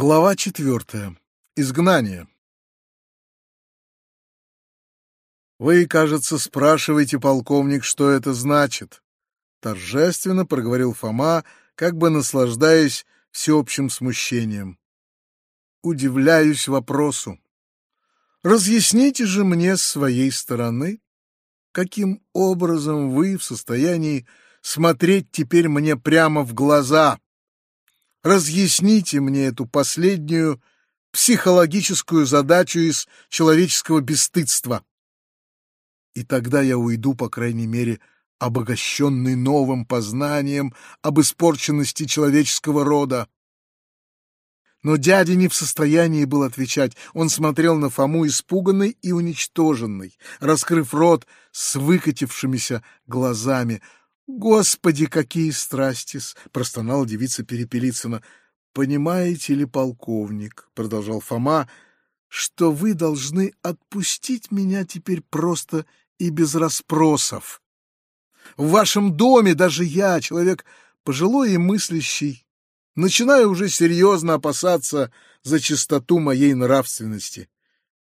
Глава четвертая. Изгнание. «Вы, кажется, спрашиваете, полковник, что это значит?» Торжественно проговорил Фома, как бы наслаждаясь всеобщим смущением. «Удивляюсь вопросу. Разъясните же мне с своей стороны, каким образом вы в состоянии смотреть теперь мне прямо в глаза?» Разъясните мне эту последнюю психологическую задачу из человеческого бесстыдства. И тогда я уйду, по крайней мере, обогащенный новым познанием об испорченности человеческого рода. Но дядя не в состоянии был отвечать. Он смотрел на Фому испуганный и уничтоженный, раскрыв рот с выкатившимися глазами — «Господи, какие страсти!» — простонала девица Перепелицына. «Понимаете ли, полковник, — продолжал Фома, — что вы должны отпустить меня теперь просто и без расспросов. В вашем доме даже я, человек пожилой и мыслящий, начинаю уже серьезно опасаться за чистоту моей нравственности.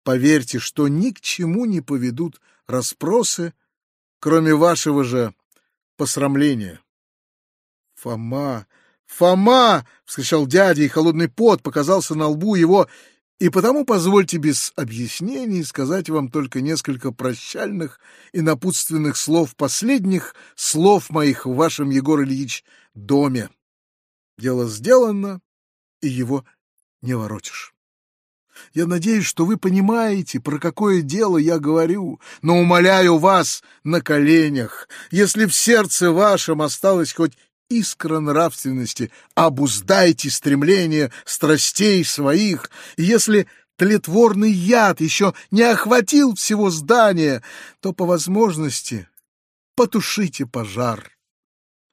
Поверьте, что ни к чему не поведут расспросы, кроме вашего же посрамление. «Фома! Фома!» — вскричал дядя, и холодный пот показался на лбу его, и потому позвольте без объяснений сказать вам только несколько прощальных и напутственных слов, последних слов моих в вашем, Егор Ильич, доме. Дело сделано, и его не воротишь. Я надеюсь, что вы понимаете, про какое дело я говорю, но умоляю вас на коленях, если в сердце вашем осталось хоть искра нравственности, обуздайте стремление страстей своих, и если тлетворный яд еще не охватил всего здания, то по возможности потушите пожар.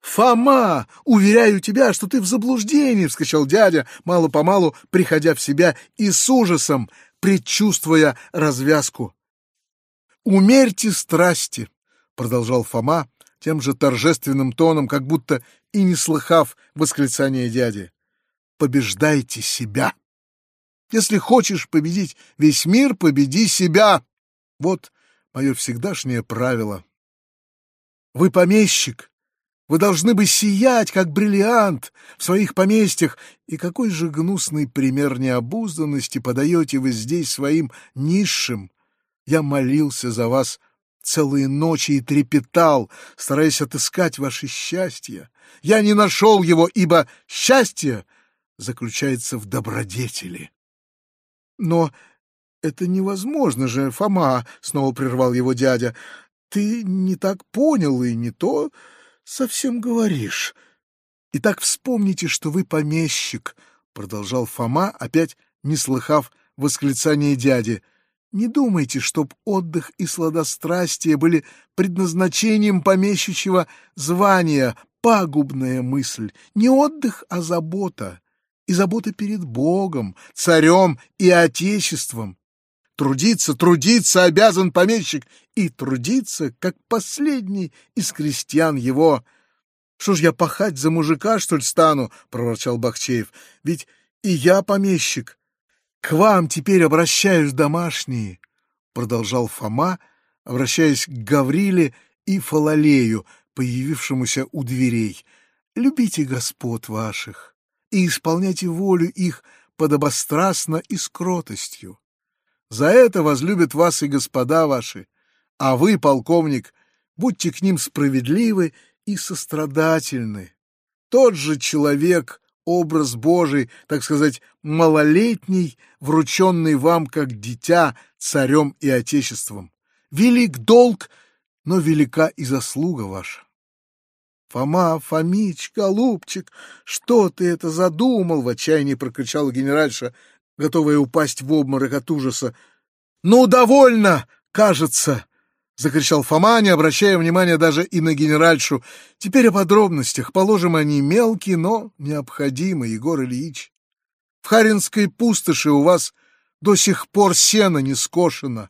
«Фома, уверяю тебя, что ты в заблуждении!» — вскричал дядя, мало-помалу приходя в себя и с ужасом, предчувствуя развязку. «Умерьте страсти!» — продолжал Фома тем же торжественным тоном, как будто и не слыхав восклицания дяди. «Побеждайте себя! Если хочешь победить весь мир, победи себя! Вот мое всегдашнее правило. Вы помещик, вы должны бы сиять, как бриллиант, в своих поместьях. И какой же гнусный пример необузданности подаете вы здесь своим низшим? Я молился за вас целые ночи и трепетал, стараясь отыскать ваше счастье. Я не нашел его, ибо счастье заключается в добродетели. Но это невозможно же, Фома, — снова прервал его дядя. Ты не так понял и не то совсем говоришь. Итак, вспомните, что вы помещик, — продолжал Фома, опять не слыхав восклицания дяди. Не думайте, чтоб отдых и сладострастие были предназначением помещичьего звания, пагубная мысль. Не отдых, а забота. И забота перед Богом, царем и Отечеством. Трудиться, трудиться обязан помещик, и трудиться, как последний из крестьян его. Что ж я пахать за мужика, что ли, стану? — проворчал Бахчеев. — Ведь и я помещик. К вам теперь обращаюсь, домашние, — продолжал Фома, обращаясь к Гавриле и Фалалею, появившемуся у дверей. Любите господ ваших и исполняйте волю их подобострастно и с кротостью. За это возлюбят вас и господа ваши, а вы, полковник, будьте к ним справедливы и сострадательны. Тот же человек, образ Божий, так сказать, малолетний, врученный вам как дитя царем и отечеством. Велик долг, но велика и заслуга ваша. «Фома, Фомич, голубчик, что ты это задумал?» — в отчаянии прокричала генеральша, готовая упасть в обморок от ужаса. «Ну, довольно, кажется!» — закричал Фома, не обращая внимания даже и на генеральшу. «Теперь о подробностях. Положим, они мелкие, но необходимы, Егор Ильич. В Харинской пустоши у вас до сих пор сено не скошено.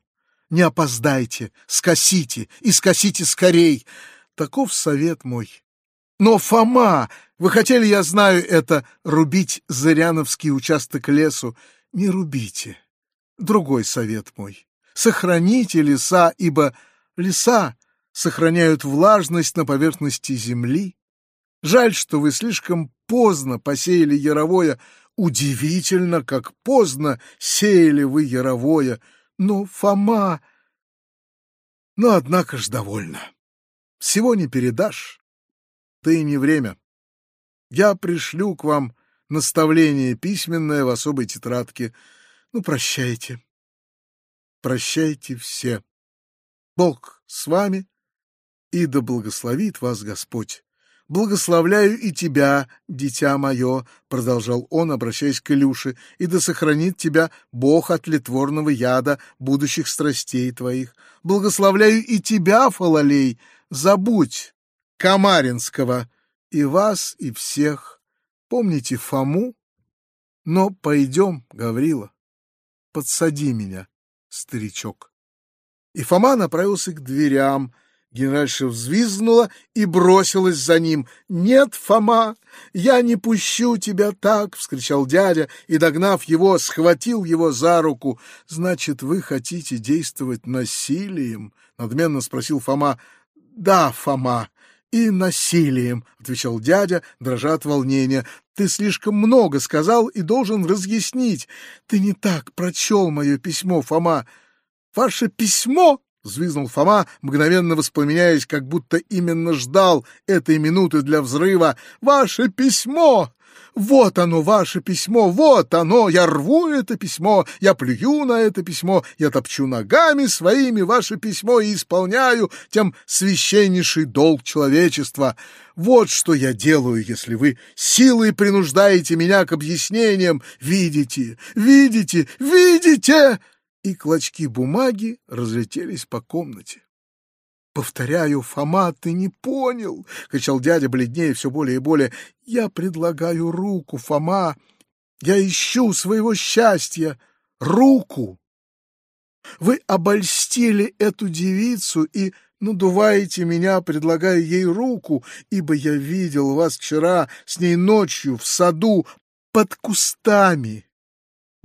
Не опоздайте, скосите, и скосите скорей. Таков совет мой. Но, Фома, Вы хотели, я знаю это, рубить Зыряновский участок лесу. Не рубите. Другой совет мой. Сохраните леса, ибо леса сохраняют влажность на поверхности земли. Жаль, что вы слишком поздно посеяли яровое. Удивительно, как поздно сеяли вы яровое. Но, Фома... Но, однако ж, довольно. Всего не передашь. Да и не время. Я пришлю к вам наставление письменное в особой тетрадке. Ну, прощайте. Прощайте все. Бог с вами, и да благословит вас Господь. «Благословляю и тебя, дитя мое», — продолжал он, обращаясь к Илюше, «и да сохранит тебя Бог от литворного яда будущих страстей твоих. Благословляю и тебя, Фалалей, забудь Камаринского, и вас, и всех. Помните Фому? Но пойдем, Гаврила, подсади меня, старичок». И Фома направился к дверям, — Генеральша взвизгнула и бросилась за ним. «Нет, Фома, я не пущу тебя так!» — вскричал дядя и, догнав его, схватил его за руку. «Значит, вы хотите действовать насилием?» — надменно спросил Фома. «Да, Фома, и насилием», — отвечал дядя, дрожа от волнения. «Ты слишком много сказал и должен разъяснить. Ты не так прочел мое письмо, Фома. Ваше письмо Взвизнул Фома, мгновенно воспламеняясь, как будто именно ждал этой минуты для взрыва. «Ваше письмо! Вот оно, ваше письмо! Вот оно! Я рву это письмо! Я плюю на это письмо! Я топчу ногами своими ваше письмо и исполняю тем священнейший долг человечества! Вот что я делаю, если вы силой принуждаете меня к объяснениям! Видите! Видите! Видите!» и клочки бумаги разлетелись по комнате. «Повторяю, Фома, ты не понял!» — кричал дядя, бледнее все более и более. «Я предлагаю руку, Фома! Я ищу своего счастья! Руку! Вы обольстили эту девицу и надуваете меня, предлагая ей руку, ибо я видел вас вчера с ней ночью в саду под кустами.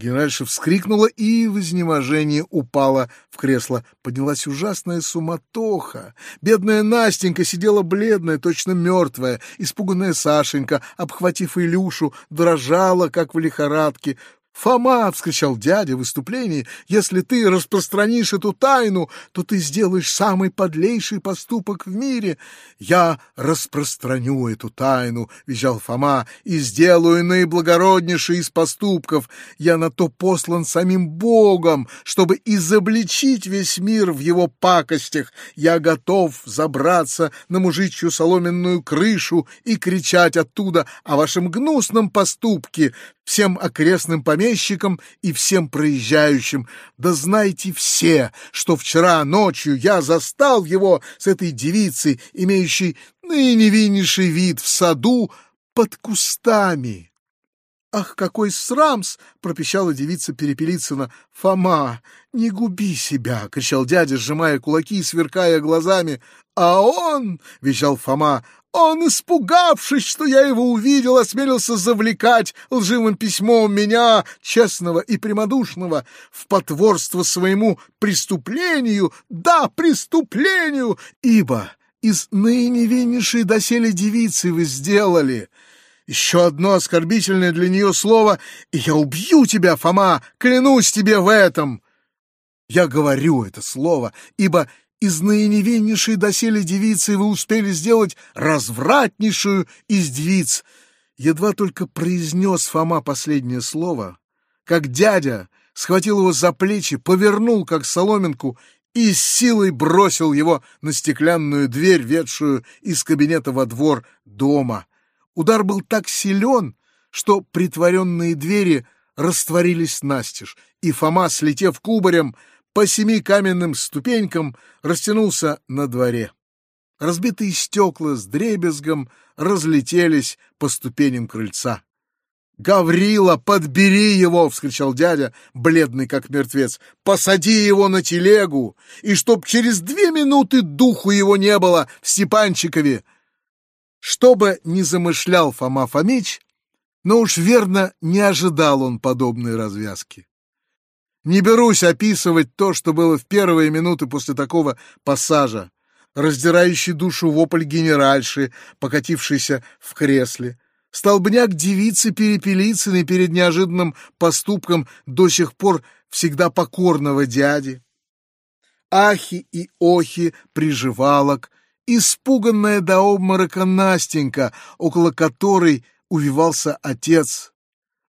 Генеральша вскрикнула и в изнеможении упала в кресло. Поднялась ужасная суматоха. Бедная Настенька сидела бледная, точно мертвая. Испуганная Сашенька, обхватив Илюшу, дрожала, как в лихорадке. «Фома!» — вскричал дядя в выступлении. «Если ты распространишь эту тайну, то ты сделаешь самый подлейший поступок в мире». «Я распространю эту тайну!» — визжал Фома. «И сделаю наиблагороднейший из поступков. Я на то послан самим Богом, чтобы изобличить весь мир в его пакостях. Я готов забраться на мужичью соломенную крышу и кричать оттуда о вашем гнусном поступке всем окрестным помещикам и всем проезжающим. Да знайте все, что вчера ночью я застал его с этой девицей, имеющей наиневиннейший вид в саду под кустами. «Ах, какой срамс!» — пропищала девица Перепелицына. «Фома, не губи себя!» — кричал дядя, сжимая кулаки и сверкая глазами. «А он!» — вещал Фома. Он, испугавшись, что я его увидел, осмелился завлекать лживым письмом меня, честного и прямодушного, в потворство своему преступлению, да, преступлению, ибо из наиневиннейшей доселе девицы вы сделали. Еще одно оскорбительное для нее слово, и я убью тебя, Фома, клянусь тебе в этом. Я говорю это слово, ибо из наиневиннейшей доселе девицы вы успели сделать развратнейшую из девиц. Едва только произнес Фома последнее слово, как дядя схватил его за плечи, повернул, как соломинку, и с силой бросил его на стеклянную дверь, ведшую из кабинета во двор дома. Удар был так силен, что притворенные двери растворились настежь, и Фома, слетев кубарем, по семи каменным ступенькам растянулся на дворе. Разбитые стекла с дребезгом разлетелись по ступеням крыльца. «Гаврила, подбери его!» — вскричал дядя, бледный как мертвец. «Посади его на телегу, и чтоб через две минуты духу его не было в Степанчикове!» Что бы ни замышлял Фома Фомич, но уж верно не ожидал он подобной развязки. Не берусь описывать то, что было в первые минуты после такого пассажа, раздирающий душу вопль генеральши, покатившийся в кресле, столбняк девицы Перепелицыной перед неожиданным поступком до сих пор всегда покорного дяди, ахи и охи приживалок, испуганная до обморока Настенька, около которой увивался отец,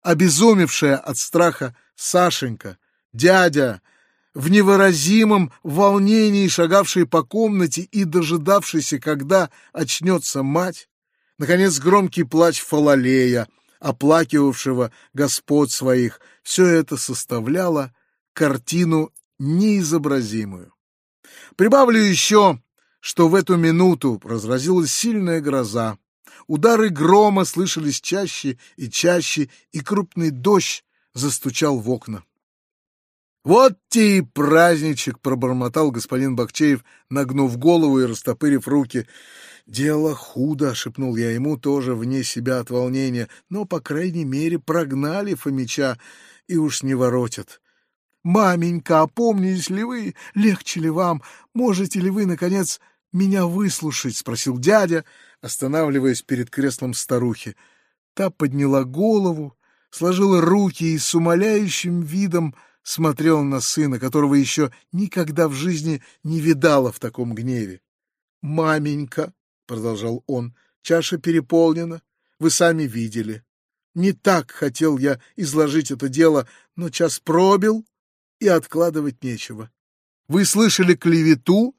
обезумевшая от страха Сашенька, дядя, в невыразимом волнении шагавший по комнате и дожидавшийся, когда очнется мать, наконец громкий плач Фалалея, оплакивавшего господ своих, все это составляло картину неизобразимую. Прибавлю еще, что в эту минуту разразилась сильная гроза. Удары грома слышались чаще и чаще, и крупный дождь застучал в окна. «Вот те и праздничек!» — пробормотал господин Бакчеев, нагнув голову и растопырив руки. «Дело худо!» — шепнул я ему, тоже вне себя от волнения. «Но, по крайней мере, прогнали Фомича и уж не воротят. Маменька, опомнились ли вы? Легче ли вам? Можете ли вы, наконец, меня выслушать?» — спросил дядя, останавливаясь перед креслом старухи. Та подняла голову, сложила руки и с умоляющим видом смотрел на сына, которого еще никогда в жизни не видала в таком гневе. «Маменька», — продолжал он, — «чаша переполнена, вы сами видели. Не так хотел я изложить это дело, но час пробил, и откладывать нечего. Вы слышали клевету?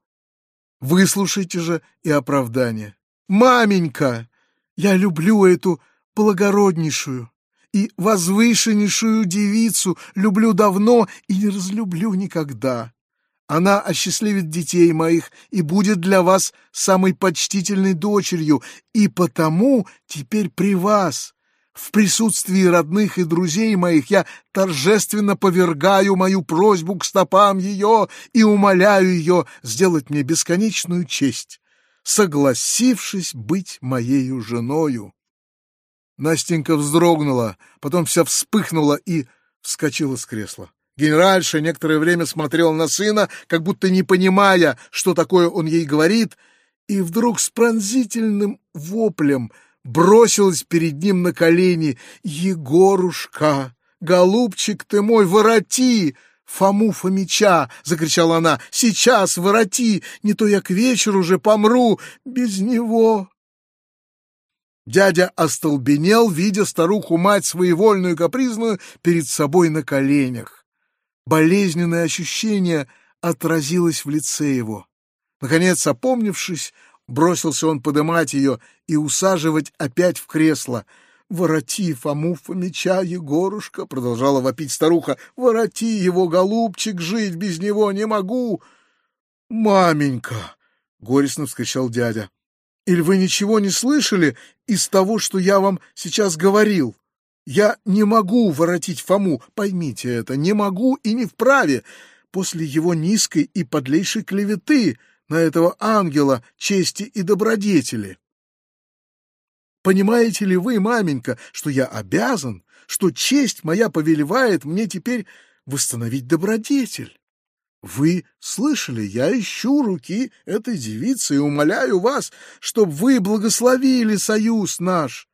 Выслушайте же и оправдание. Маменька, я люблю эту благороднейшую, и возвышеннейшую девицу люблю давно и не разлюблю никогда. Она осчастливит детей моих и будет для вас самой почтительной дочерью, и потому теперь при вас, в присутствии родных и друзей моих, я торжественно повергаю мою просьбу к стопам ее и умоляю ее сделать мне бесконечную честь, согласившись быть моею женою. Настенька вздрогнула, потом вся вспыхнула и вскочила с кресла. Генеральша некоторое время смотрела на сына, как будто не понимая, что такое он ей говорит, и вдруг с пронзительным воплем бросилась перед ним на колени. «Егорушка, голубчик ты мой, вороти!» «Фому Фомича!» — закричала она. «Сейчас вороти! Не то я к вечеру уже помру без него!» Дядя остолбенел, видя старуху-мать своевольную и капризную перед собой на коленях. Болезненное ощущение отразилось в лице его. Наконец, опомнившись, бросился он подымать ее и усаживать опять в кресло. «Вороти Фому Фомича, Егорушка!» — продолжала вопить старуха. «Вороти его, голубчик, жить без него не могу!» «Маменька!» — горестно вскричал дядя. Или вы ничего не слышали из того, что я вам сейчас говорил? Я не могу воротить Фому, поймите это, не могу и не вправе, после его низкой и подлейшей клеветы на этого ангела чести и добродетели. Понимаете ли вы, маменька, что я обязан, что честь моя повелевает мне теперь восстановить добродетель? Вы слышали, я ищу руки этой девицы и умоляю вас, чтобы вы благословили союз наш.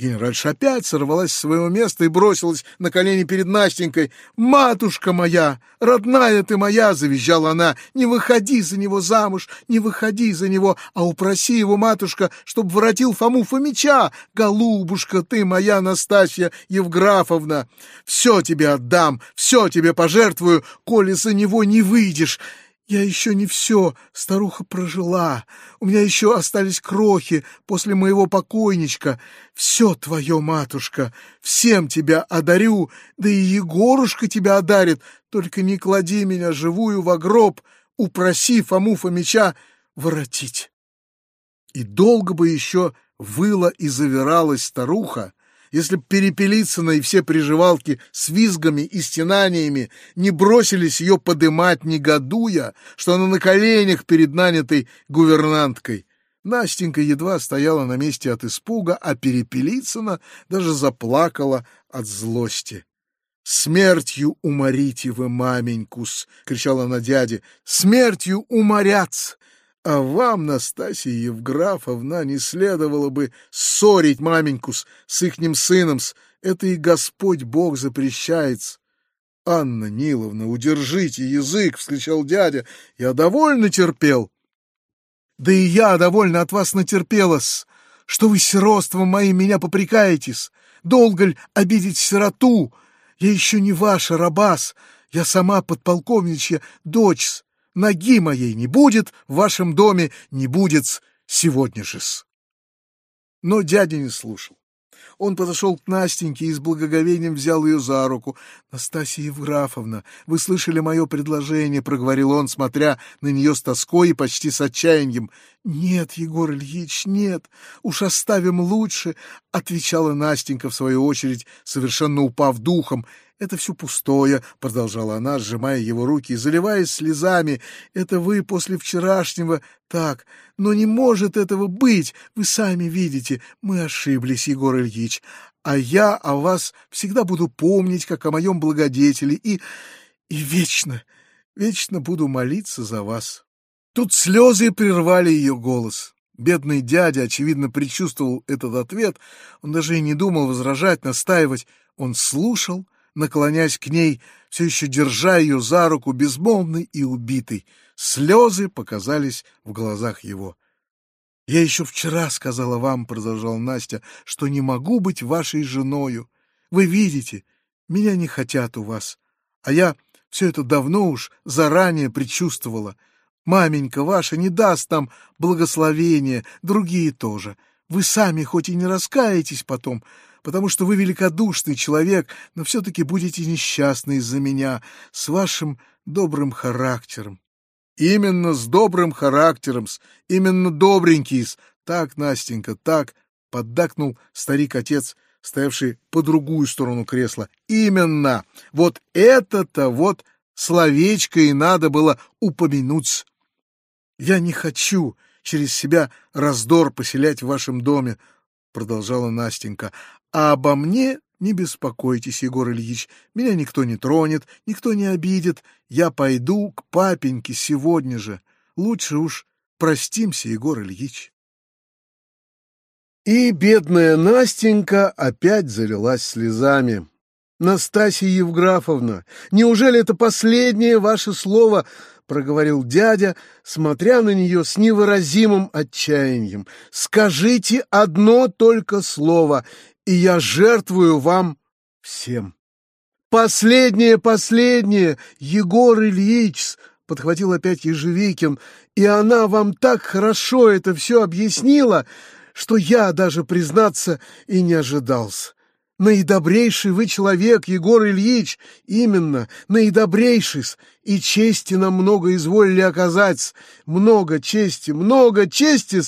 Генеральша опять сорвалась с своего места и бросилась на колени перед Настенькой. «Матушка моя! Родная ты моя!» — завизжала она. «Не выходи за него замуж! Не выходи за него, а упроси его, матушка, чтоб воротил Фому Фомича! Голубушка ты моя, Настасья Евграфовна! Все тебе отдам, все тебе пожертвую, коли за него не выйдешь!» Я еще не все, старуха прожила. У меня еще остались крохи после моего покойничка. Все твое, матушка, всем тебя одарю, да и Егорушка тебя одарит. Только не клади меня живую в гроб, упроси Фому Фомича воротить. И долго бы еще выла и завиралась старуха, если б Перепелицына и все приживалки с визгами и стенаниями не бросились ее подымать, негодуя, что она на коленях перед нанятой гувернанткой. Настенька едва стояла на месте от испуга, а Перепелицына даже заплакала от злости. «Смертью уморите вы, маменькус!» — кричала она дяде. «Смертью уморятся! А вам, Настасья Евграфовна, не следовало бы ссорить маменькус с ихним сыном, это и Господь Бог запрещается. «Анна Ниловна, удержите язык!» — вскричал дядя. «Я довольно терпел». «Да и я довольно от вас натерпелась, что вы сиротством моим меня попрекаетесь. Долго ль обидеть сироту? Я еще не ваша рабас, я сама подполковничья дочь. Ноги моей не будет, в вашем доме не будет сегодня же-с». Но дядя не слушал. Он подошел к Настеньке и с благоговением взял ее за руку. «Настасья Евграфовна, вы слышали мое предложение?» — проговорил он, смотря на нее с тоской и почти с отчаянием. «Нет, Егор Ильич, нет, уж оставим лучше», — отвечала Настенька, в свою очередь, совершенно упав духом. «Это все пустое», — продолжала она, сжимая его руки и заливаясь слезами. «Это вы после вчерашнего так, но не может этого быть, вы сами видите. Мы ошиблись, Егор Ильич, а я о вас всегда буду помнить, как о моем благодетеле, и... и вечно, вечно буду молиться за вас». Тут слезы прервали ее голос. Бедный дядя, очевидно, предчувствовал этот ответ. Он даже и не думал возражать, настаивать. Он слушал, наклоняясь к ней, все еще держа ее за руку, безмолвный и убитый. Слезы показались в глазах его. «Я еще вчера сказала вам, — продолжал Настя, — что не могу быть вашей женою. Вы видите, меня не хотят у вас, а я все это давно уж заранее предчувствовала. Маменька ваша не даст нам благословения, другие тоже. Вы сами хоть и не раскаетесь потом, потому что вы великодушный человек, но все-таки будете несчастны из-за меня, с вашим добрым характером. Именно с добрым характером, с именно добренький, с так, Настенька, так, поддакнул старик-отец, стоявший по другую сторону кресла. Именно! Вот это-то вот словечко и надо было упомянуть. Я не хочу через себя раздор поселять в вашем доме, продолжала Настенька, а обо мне не беспокойтесь, Егор Ильич, меня никто не тронет, никто не обидит. Я пойду к папеньке сегодня же. Лучше уж простимся, Егор Ильич. И бедная Настенька опять залилась слезами. «Настасья Евграфовна, неужели это последнее ваше слово?» — проговорил дядя, смотря на нее с невыразимым отчаянием. «Скажите одно только слово, и я жертвую вам всем. Последнее, последнее, Егор Ильич, подхватил опять Ежевикин, и она вам так хорошо это все объяснила, что я даже, признаться, и не ожидался. Наидобрейший вы человек, Егор Ильич, именно, наидобрейший, и чести нам много изволили оказать, много чести, много чести,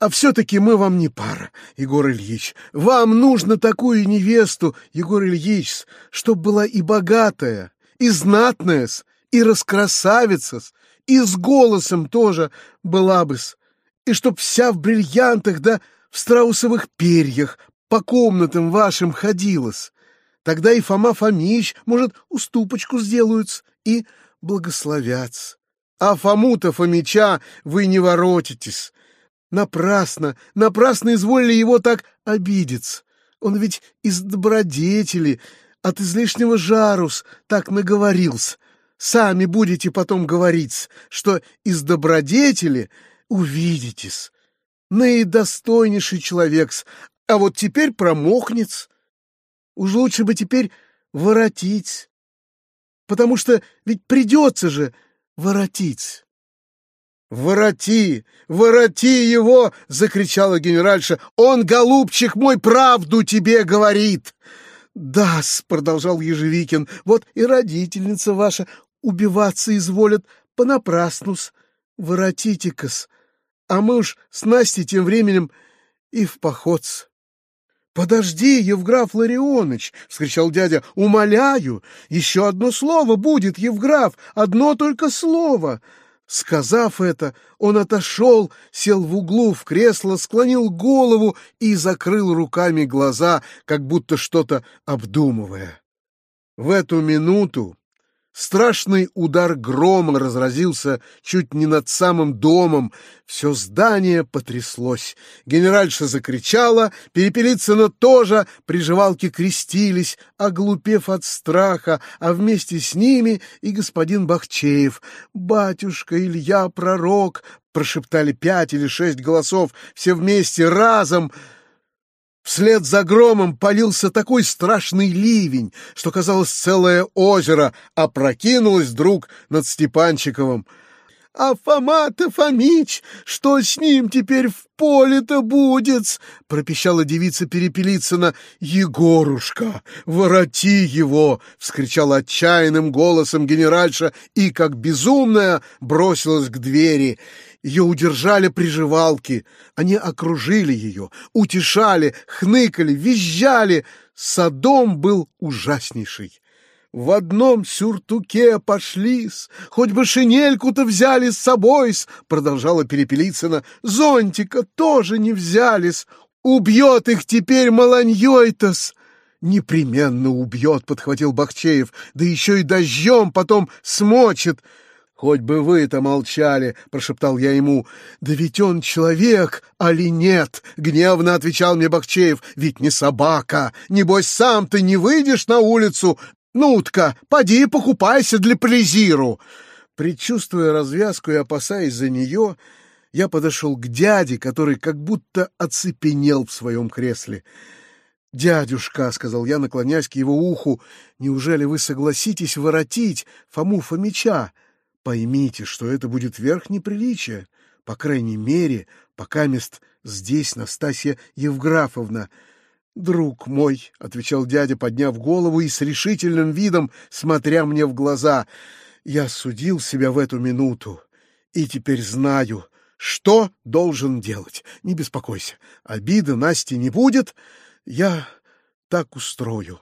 а все-таки мы вам не пара, Егор Ильич. Вам нужно такую невесту, Егор Ильич, чтоб была и богатая, и знатная, и раскрасавица, и с голосом тоже была бы, и чтоб вся в бриллиантах да в страусовых перьях по комнатам вашим ходилась. Тогда и Фома Фомич, может, уступочку сделают и благословятся. А Фому-то Фомича вы не воротитесь, Напрасно, напрасно изволили его так обидеться. Он ведь из добродетели, от излишнего жарус так наговорился. Сами будете потом говорить, что из добродетели увидитесь. Наидостойнейший человек, а вот теперь промохнец. Уж лучше бы теперь воротить, потому что ведь придется же воротить. «Вороти! Вороти его!» — закричала генеральша. «Он, голубчик мой, правду тебе говорит!» «Да-с», — продолжал Ежевикин, — «вот и родительница ваша убиваться изволят понапрасну-с. Воротите-ка-с, а мы уж с Настей тем временем и в поход. «Подожди, Евграф Ларионыч!» — вскричал дядя. «Умоляю! Еще одно слово будет, Евграф! Одно только слово!» Сказав это, он отошел, сел в углу в кресло, склонил голову и закрыл руками глаза, как будто что-то обдумывая. В эту минуту Страшный удар грома разразился чуть не над самым домом. Все здание потряслось. Генеральша закричала, Перепелицына тоже, приживалки крестились, оглупев от страха, а вместе с ними и господин Бахчеев. «Батюшка Илья, пророк!» — прошептали пять или шесть голосов, все вместе, разом — Вслед за громом полился такой страшный ливень, что, казалось, целое озеро опрокинулось вдруг над Степанчиковым. «А Фома-то Фомич, что с ним теперь в поле-то будет?» — пропищала девица Перепелицына. «Егорушка, вороти его!» — вскричала отчаянным голосом генеральша и, как безумная, бросилась к двери. Ее удержали приживалки. Они окружили ее, утешали, хныкали, визжали. Садом был ужаснейший. В одном сюртуке пошлись, хоть бы шинельку-то взяли с собой, продолжала Перепелицына. Зонтика тоже не взялись. Убьет их теперь маланьей-тос. Непременно убьет, подхватил Бахчеев, да еще и дождем потом смочит. «Хоть бы вы-то молчали!» — прошептал я ему. «Да ведь он человек, али нет?» — гневно отвечал мне Бахчеев. «Ведь не собака! Небось, сам ты не выйдешь на улицу! Ну-тка, поди покупайся для плезиру!» Предчувствуя развязку и опасаясь за нее, я подошел к дяде, который как будто оцепенел в своем кресле. «Дядюшка», — сказал я, наклоняясь к его уху, — «неужели вы согласитесь воротить Фому Фомича?» Поймите, что это будет верх неприличия. По крайней мере, пока мест здесь Настасья Евграфовна. «Друг мой», — отвечал дядя, подняв голову и с решительным видом, смотря мне в глаза, — «я судил себя в эту минуту и теперь знаю, что должен делать. Не беспокойся, обиды Насти не будет, я так устрою».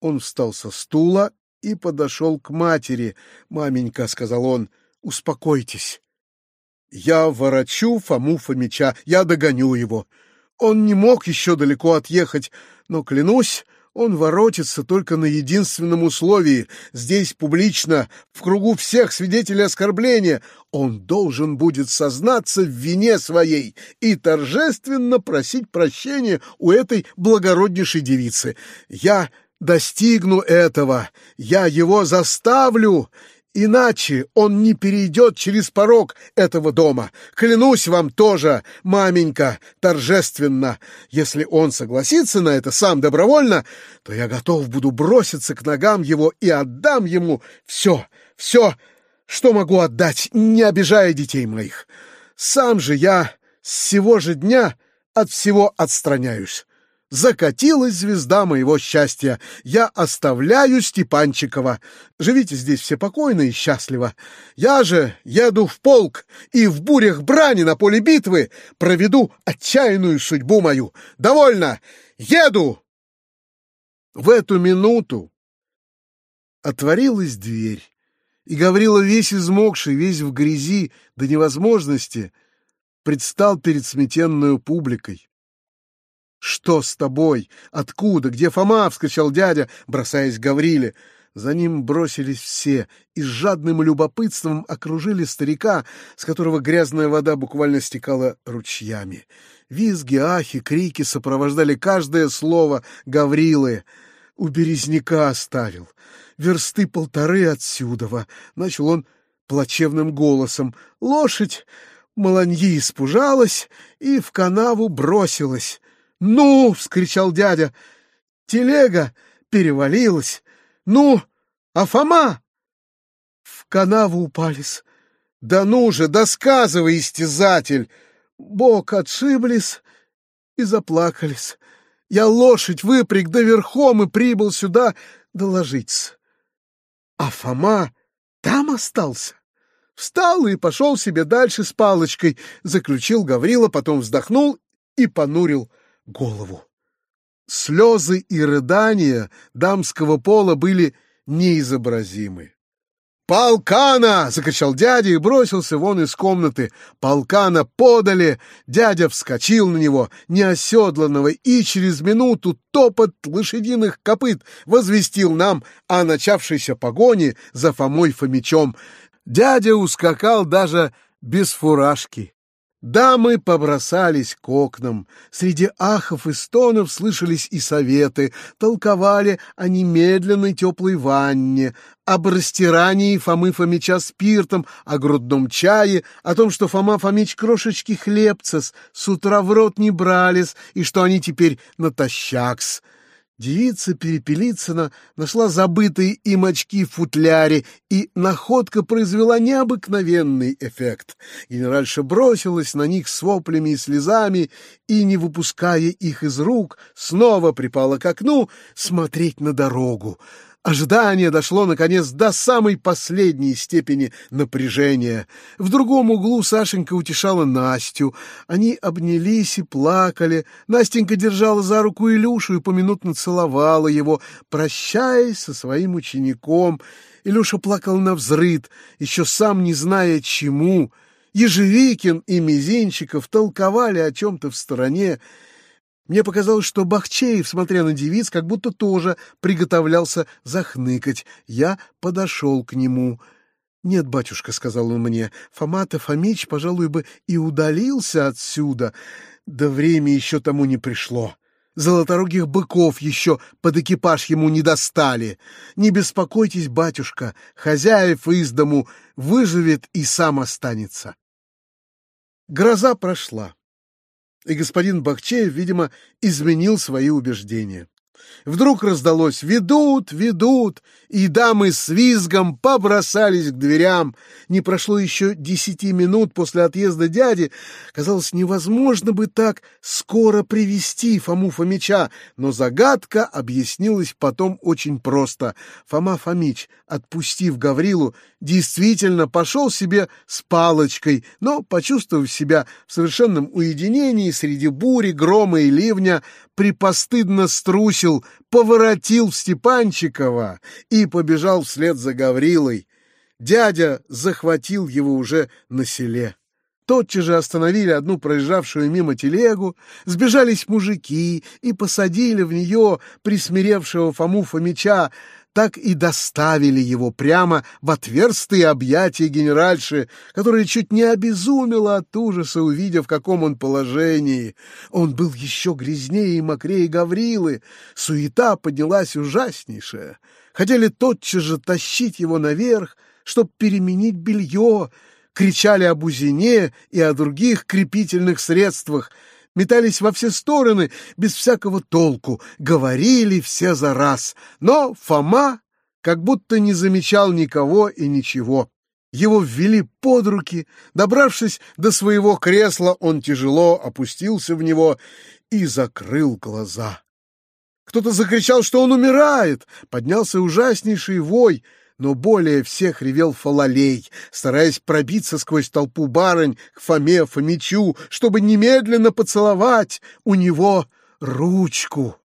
Он встал со стула и подошел к матери. «Маменька», — сказал он, — «успокойтесь. Я ворочу Фому Фомича, я догоню его. Он не мог еще далеко отъехать, но, клянусь, он воротится только на единственном условии. Здесь публично, в кругу всех свидетелей оскорбления, он должен будет сознаться в вине своей и торжественно просить прощения у этой благороднейшей девицы. Я достигну этого, я его заставлю, иначе он не перейдет через порог этого дома. Клянусь вам тоже, маменька, торжественно. Если он согласится на это сам добровольно, то я готов буду броситься к ногам его и отдам ему все, все, что могу отдать, не обижая детей моих. Сам же я с сего же дня от всего отстраняюсь. Закатилась звезда моего счастья. Я оставляю Степанчикова. Живите здесь все покойно и счастливо. Я же еду в полк и в бурях брани на поле битвы проведу отчаянную судьбу мою. Довольно! Еду!» В эту минуту отворилась дверь, и Гаврила, весь измокший, весь в грязи до невозможности, предстал перед сметенную публикой. «Что с тобой? Откуда? Где Фома?» — вскричал дядя, бросаясь к Гавриле. За ним бросились все и с жадным любопытством окружили старика, с которого грязная вода буквально стекала ручьями. Визги, ахи, крики сопровождали каждое слово Гаврилы. У березняка оставил. Версты полторы отсюдова. Начал он плачевным голосом. Лошадь Маланьи испужалась и в канаву бросилась. «Ну!» — вскричал дядя. «Телега перевалилась! Ну, а Фома?» В канаву упались. «Да ну же, досказывай, истязатель!» Бог отшиблись и заплакались. Я лошадь выпряг до верхом и прибыл сюда доложиться. А Фома там остался. Встал и пошел себе дальше с палочкой, заключил Гаврила, потом вздохнул и понурил голову. Слезы и рыдания дамского пола были неизобразимы. «Полкана!» — закричал дядя и бросился вон из комнаты. «Полкана подали!» Дядя вскочил на него, неоседланного, и через минуту топот лошадиных копыт возвестил нам о начавшейся погоне за Фомой Фомичом. Дядя ускакал даже без фуражки. Дамы побросались к окнам. Среди ахов и стонов слышались и советы, толковали о немедленной теплой ванне, об растирании Фомы Фомича спиртом, о грудном чае, о том, что Фома Фомич крошечки хлебца с утра в рот не брались, и что они теперь натощакс. Девица Перепелицына нашла забытые им очки в футляре, и находка произвела необыкновенный эффект. Генеральша бросилась на них с воплями и слезами, и, не выпуская их из рук, снова припала к окну смотреть на дорогу. Ожидание дошло, наконец, до самой последней степени напряжения. В другом углу Сашенька утешала Настю. Они обнялись и плакали. Настенька держала за руку Илюшу и поминутно целовала его, прощаясь со своим учеником. Илюша плакал на взрыд, еще сам не зная чему. Ежевикин и Мизинчиков толковали о чем-то в стороне, мне показалось, что Бахчеев, смотря на девиц, как будто тоже приготовлялся захныкать. Я подошел к нему. «Нет, батюшка», — сказал он мне, — «Фома-то Фомич, пожалуй, бы и удалился отсюда. Да время еще тому не пришло. Золоторогих быков еще под экипаж ему не достали. Не беспокойтесь, батюшка, хозяев из дому выживет и сам останется». Гроза прошла и господин Бахчеев, видимо, изменил свои убеждения. Вдруг раздалось «Ведут! Ведут!» и дамы с визгом побросались к дверям. Не прошло еще десяти минут после отъезда дяди. Казалось, невозможно бы так скоро привести Фому Фомича, но загадка объяснилась потом очень просто. Фома Фомич, отпустив Гаврилу, действительно пошел себе с палочкой, но, почувствовав себя в совершенном уединении среди бури, грома и ливня, припостыдно струсил, поворотил Степанчикова и побежал вслед за Гаврилой. Дядя захватил его уже на селе. Тотчас же остановили одну проезжавшую мимо телегу, сбежались мужики и посадили в нее присмиревшего Фому Фомича, так и доставили его прямо в отверстые объятия генеральши, которая чуть не обезумела от ужаса, увидев, в каком он положении. Он был еще грязнее и мокрее Гаврилы. Суета поднялась ужаснейшая. Хотели тотчас же тащить его наверх, чтоб переменить белье, кричали об узине и о других крепительных средствах — метались во все стороны без всякого толку, говорили все за раз. Но Фома как будто не замечал никого и ничего. Его ввели под руки, добравшись до своего кресла, он тяжело опустился в него и закрыл глаза. Кто-то закричал, что он умирает, поднялся ужаснейший вой — но более всех ревел Фалалей, стараясь пробиться сквозь толпу барынь к Фоме Фомичу, чтобы немедленно поцеловать у него ручку.